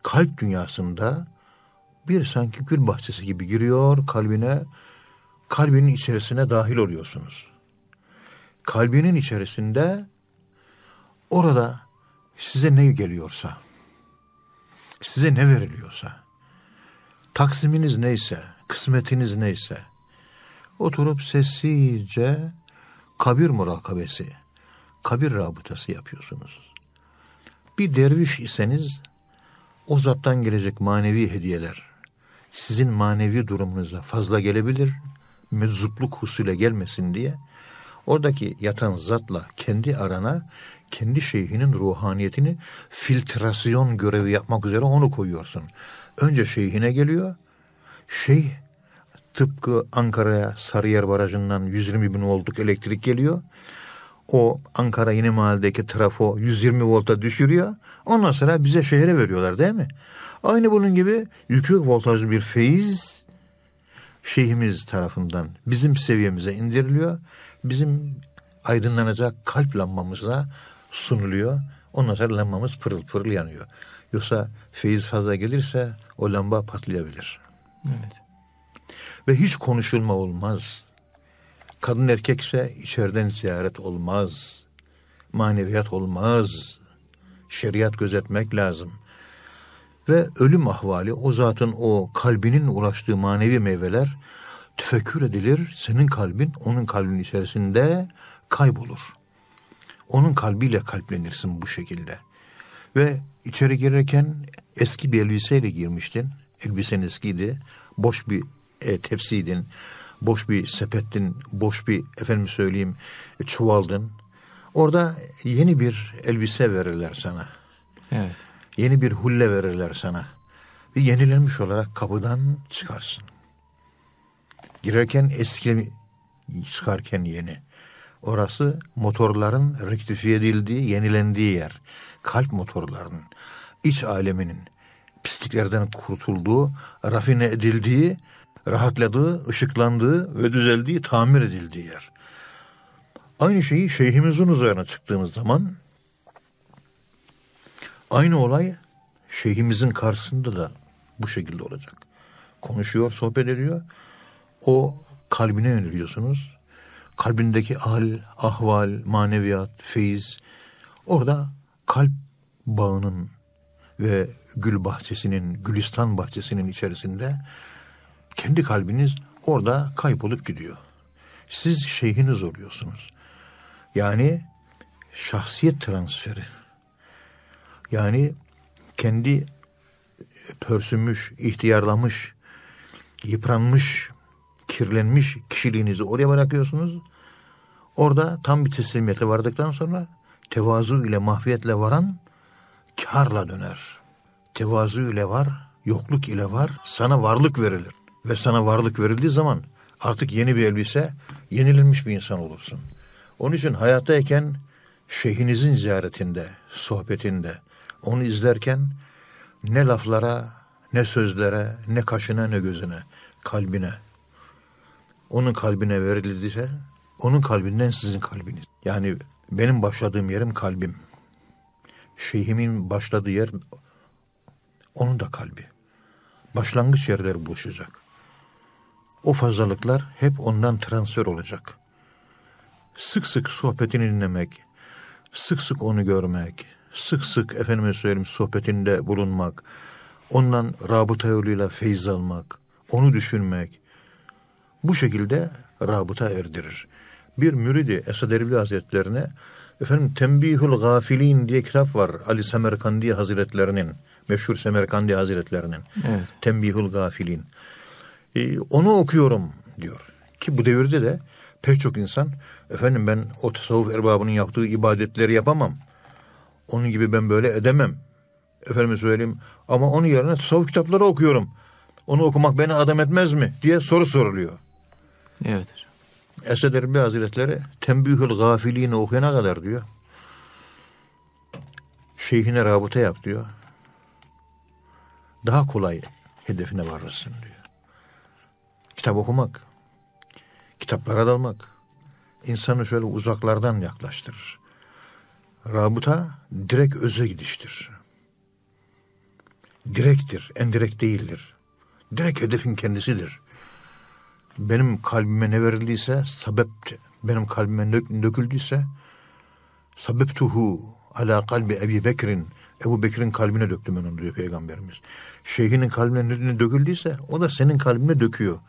Kalp dünyasında bir sanki gül bahçesi gibi giriyor kalbine, kalbinin içerisine dahil oluyorsunuz. Kalbinin içerisinde orada size ne geliyorsa, size ne veriliyorsa, taksiminiz neyse, kısmetiniz neyse, oturup sessizce kabir murakabesi, kabir rabıtası yapıyorsunuz. Bir derviş iseniz o zattan gelecek manevi hediyeler sizin manevi durumunuza fazla gelebilir, meczupluk husule gelmesin diye oradaki yatan zatla kendi arana kendi şeyhinin ruhaniyetini filtrasyon görevi yapmak üzere onu koyuyorsun. Önce şeyhine geliyor. Şeyh tıpkı Ankara'ya Sarıyer Barajı'ndan 120 bin voltluk elektrik geliyor. O Ankara yeni mahalledeki trafo 120 volta düşürüyor. Ondan sonra bize şehre veriyorlar değil mi? Aynı bunun gibi yüksek voltajlı bir feyiz şeyhimiz tarafından bizim seviyemize indiriliyor. Bizim aydınlanacak kalp lambamıza sunuluyor. Ondan sonra lambamız pırıl pırıl yanıyor. Yoksa feyiz fazla gelirse o lamba patlayabilir. Evet. Ve hiç konuşulma olmaz. Kadın erkekse içeriden ziyaret olmaz. Maneviyat olmaz. Şeriat gözetmek lazım. Ve ölüm ahvali o zatın o kalbinin ulaştığı manevi meyveler tefekkür edilir. Senin kalbin onun kalbinin içerisinde kaybolur. Onun kalbiyle kalplenirsin bu şekilde. Ve içeri girerken eski bir elbiseyle girmiştin. Elbisen eskiydi. Boş bir e, tepsiydin. Boş bir sepettin. Boş bir efendim söyleyeyim çuvaldın. Orada yeni bir elbise verirler sana. Evet. Yeni bir hulle verirler sana. Ve yenilenmiş olarak kapıdan çıkarsın. Girerken eski, çıkarken yeni. Orası motorların rektifiye edildiği, yenilendiği yer. Kalp motorlarının, iç aleminin pisliklerden kurtulduğu, rafine edildiği, rahatladığı, ışıklandığı ve düzeldiği, tamir edildiği yer. Aynı şeyi şeyhimizin üzerine çıktığımız zaman aynı olay şeyhimizin karşısında da bu şekilde olacak. Konuşuyor, sohbet ediyor. O kalbine yöneliyorsunuz. Kalbindeki hal, ahval, maneviyat, feyiz. Orada kalp bağının ve gül bahçesinin, gülistan bahçesinin içerisinde kendi kalbiniz orada kaybolup gidiyor. Siz şeyhiniz oluyorsunuz. Yani şahsiyet transferi. Yani kendi pörsünmüş, ihtiyarlamış, yıpranmış, kirlenmiş kişiliğinizi oraya bırakıyorsunuz. Orada tam bir teslimiyete vardıktan sonra tevazu ile mahfiyetle varan karla döner. Tevazu ile var, yokluk ile var, sana varlık verilir. Ve sana varlık verildiği zaman artık yeni bir elbise, yenilmiş bir insan olursun. Onun için hayattayken şeyhinizin ziyaretinde, sohbetinde, onu izlerken ne laflara, ne sözlere, ne kaşına, ne gözüne, kalbine, onun kalbine verildiyse, onun kalbinden sizin kalbiniz. Yani benim başladığım yerim kalbim. Şeyhimin başladığı yer onun da kalbi. Başlangıç yerleri buluşacak. O fazlalıklar hep ondan transfer olacak. Sık sık sohbetini dinlemek, sık sık onu görmek, sık sık efendime söyleyeyim sohbetinde bulunmak, ondan rabıta yoluyla feyiz almak, onu düşünmek, bu şekilde rabıta erdirir. Bir müridi Esad Erbil Hazretlerine efendim Tembihül Gafilin diye kitap var Ali Semerkandi Hazretlerinin meşhur Semerkandi Hazretlerinin Evet. Tembihül Gafilin. Ee, onu okuyorum diyor. Ki bu devirde de pek çok insan efendim ben o tasavvuf erbabının yaptığı ibadetleri yapamam. Onun gibi ben böyle edemem. Efendim söyleyeyim ama onun yerine tasavvuf kitapları okuyorum. Onu okumak beni adam etmez mi diye soru soruluyor. Evet. hocam. Esed Erbil Hazretleri Tembihül Gafiliğini okuyana kadar diyor. Şeyhine rabıta yap diyor. Daha kolay hedefine varırsın diyor. Kitap okumak, kitaplara dalmak, insanı şöyle uzaklardan yaklaştırır. Rabıta direkt öze gidiştir. Direktir, endirekt değildir. Direkt hedefin kendisidir. Benim kalbime ne verildiyse, sebep benim kalbime döküldüyse, sebeptuhu ala kalbi Ebi Bekir'in, Ebu Bekir'in kalbine döktüm ben onu diyor Peygamberimiz. Şeyhinin kalbine ne döküldüyse o da senin kalbine döküyor.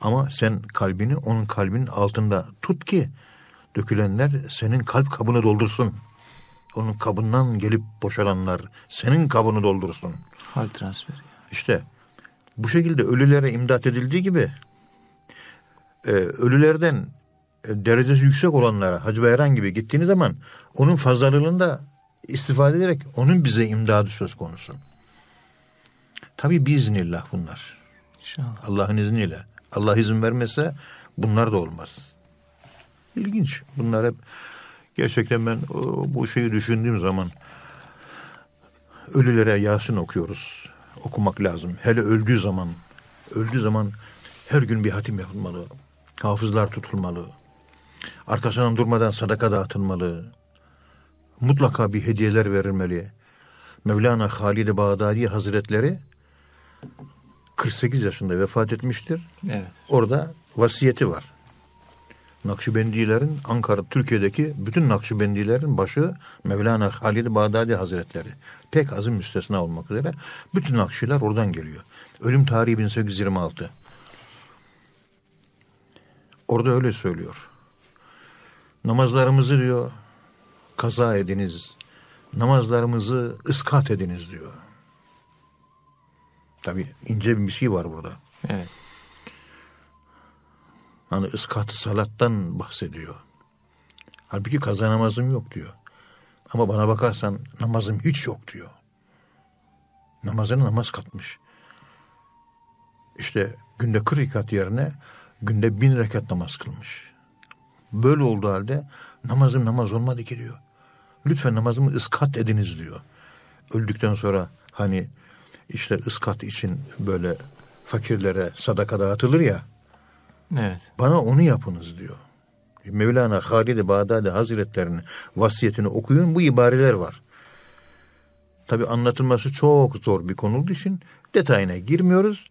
Ama sen kalbini onun kalbinin altında tut ki dökülenler senin kalp kabını doldursun. Onun kabından gelip boşalanlar senin kabını doldursun. Hal transferi. İşte bu şekilde ölülere imdat edildiği gibi e, ölülerden e, derecesi yüksek olanlara Hacı Bayram gibi gittiğiniz zaman onun fazlalığında istifade ederek onun bize imdadı söz konusu. Tabi biiznillah bunlar. İnşallah. Allah'ın izniyle. Allah izin vermese bunlar da olmaz. İlginç. Bunlar hep gerçekten ben bu şeyi düşündüğüm zaman ölülere Yasin okuyoruz. Okumak lazım. Hele öldüğü zaman öldüğü zaman her gün bir hatim yapılmalı. Hafızlar tutulmalı. Arkasından durmadan sadaka dağıtılmalı. Mutlaka bir hediyeler verilmeli. Mevlana Halid-i Bağdadi Hazretleri 48 yaşında vefat etmiştir. Evet. Orada vasiyeti var. Nakşibendilerin Ankara, Türkiye'deki bütün Nakşibendilerin başı Mevlana Halid Bağdadi Hazretleri. Pek azın müstesna olmak üzere bütün Nakşiler oradan geliyor. Ölüm tarihi 1826. Orada öyle söylüyor. Namazlarımızı diyor kaza ediniz. Namazlarımızı ıskat ediniz diyor. Tabi ince bir şey var burada. Evet. Hani ıskat salattan bahsediyor. Halbuki kaza namazım yok diyor. Ama bana bakarsan namazım hiç yok diyor. Namazına namaz katmış. İşte günde 40 rekat yerine günde bin rekat namaz kılmış. Böyle olduğu halde namazım namaz olmadı ki diyor. Lütfen namazımı ıskat ediniz diyor. Öldükten sonra hani işte ıskat için böyle fakirlere sadaka dağıtılır ya. Evet. Bana onu yapınız diyor. Mevlana Halid-i Bağdadi Hazretlerinin vasiyetini okuyun bu ibareler var. Tabi anlatılması çok zor bir konu olduğu için detayına girmiyoruz.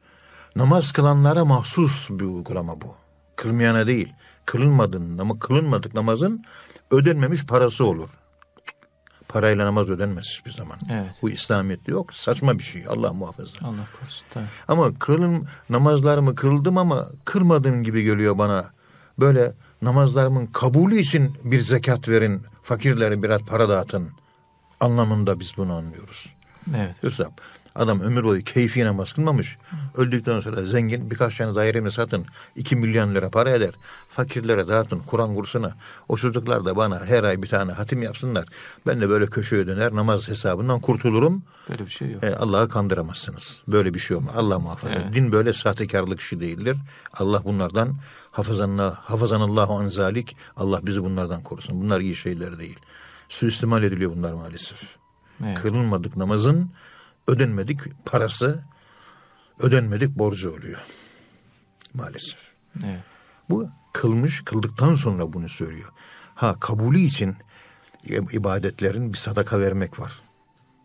Namaz kılanlara mahsus bir uygulama bu. Kılmayana değil. Kılınmadın ama kılınmadık namazın ödenmemiş parası olur. Parayla namaz ödenmez hiçbir zaman. Evet. Bu İslamiyet'te yok. Saçma bir şey. Allah muhafaza. Allah korusun. Tabii. Ama kılın namazlarımı kıldım ama kılmadığım gibi geliyor bana. Böyle namazlarımın kabulü için bir zekat verin, fakirlere biraz para dağıtın anlamında biz bunu anlıyoruz. Evet. Yoksa adam ömür boyu keyfi namaz kılmamış. Öldükten sonra zengin birkaç tane dairemi satın. iki milyon lira para eder. Fakirlere dağıtın Kur'an kursuna. O çocuklar da bana her ay bir tane hatim yapsınlar. Ben de böyle köşeye döner namaz hesabından kurtulurum. Böyle bir şey yok. E, Allah'ı kandıramazsınız. Böyle bir şey olmaz. Allah muhafaza. Evet. Din böyle sahtekarlık işi değildir. Allah bunlardan hafızanla hafızanallahu anzalik. Allah bizi bunlardan korusun. Bunlar iyi şeyler değil. Suistimal ediliyor bunlar maalesef. Evet. Kılınmadık namazın ödenmedik parası, ödenmedik borcu oluyor. Maalesef. Evet. Bu kılmış, kıldıktan sonra bunu söylüyor. Ha kabulü için ibadetlerin bir sadaka vermek var.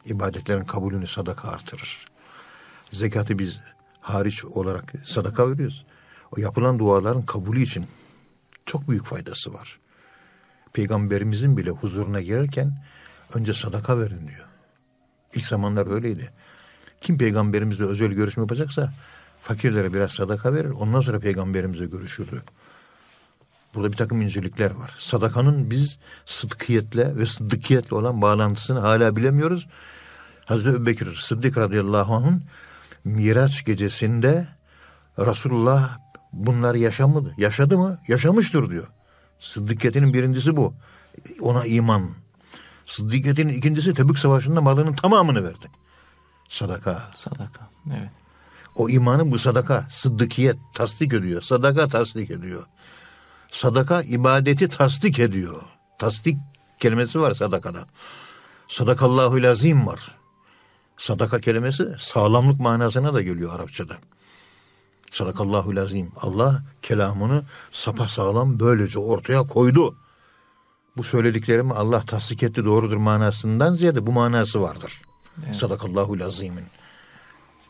İbadetlerin kabulünü sadaka artırır. Zekatı biz hariç olarak sadaka veriyoruz. O yapılan duaların kabulü için çok büyük faydası var. Peygamberimizin bile huzuruna girerken önce sadaka verin diyor. İlk zamanlar öyleydi. Kim peygamberimizle özel görüşme yapacaksa fakirlere biraz sadaka verir. Ondan sonra peygamberimizle görüşürdü. Burada bir takım incelikler var. Sadakanın biz sıdkiyetle ve sıddıkiyetle olan bağlantısını hala bilemiyoruz. Hazreti Ebubekir Sıddık radıyallahu anh'ın Miraç gecesinde Resulullah bunları yaşamadı. Yaşadı mı? Yaşamıştır diyor. Sıddıkiyetinin birincisi bu. Ona iman. Sıddıkiyetinin ikincisi Tebük Savaşı'nda malının tamamını verdi. Sadaka. Sadaka. Evet. O imanın bu sadaka. Sıddıkiyet tasdik ediyor. Sadaka tasdik ediyor. Sadaka ibadeti tasdik ediyor. Tasdik kelimesi var sadakada. Sadakallahu lazim var. Sadaka kelimesi sağlamlık manasına da geliyor Arapçada. Sadakallahu lazim. Allah kelamını sapasağlam böylece ortaya koydu. Bu söylediklerimi Allah tasdik etti doğrudur manasından ziyade bu manası vardır. Evet. Sadakallahu lazimin.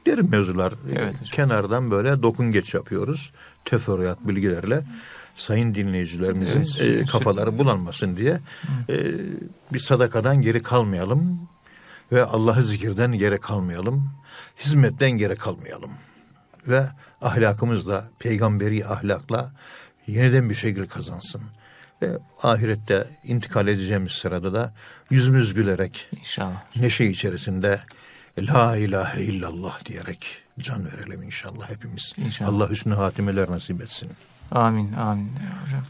Derin mevzular. Evet hocam. Kenardan böyle dokun geç yapıyoruz. Teferruat bilgilerle sayın dinleyicilerimizin Evet, e, kafaları bulanmasın diye e, bir sadakadan geri kalmayalım ve Allah'ı zikirden geri kalmayalım. Hizmetten geri kalmayalım. Ve ahlakımızla, peygamberi ahlakla yeniden bir şekil kazansın. Ve ahirette intikal edeceğimiz sırada da yüzümüz gülerek, İnşallah. neşe içerisinde La ilahe illallah diyerek can verelim inşallah hepimiz. İnşallah. Allah hüsnü hatimeler nasip etsin. Amin, amin hocam.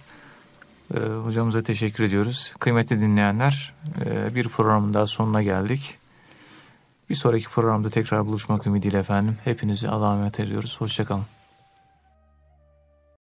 Ee, hocamıza teşekkür ediyoruz. Kıymetli dinleyenler, e, bir programın daha sonuna geldik. Bir sonraki programda tekrar buluşmak ümidiyle efendim. Hepinizi Allah'a emanet ediyoruz. Hoşçakalın.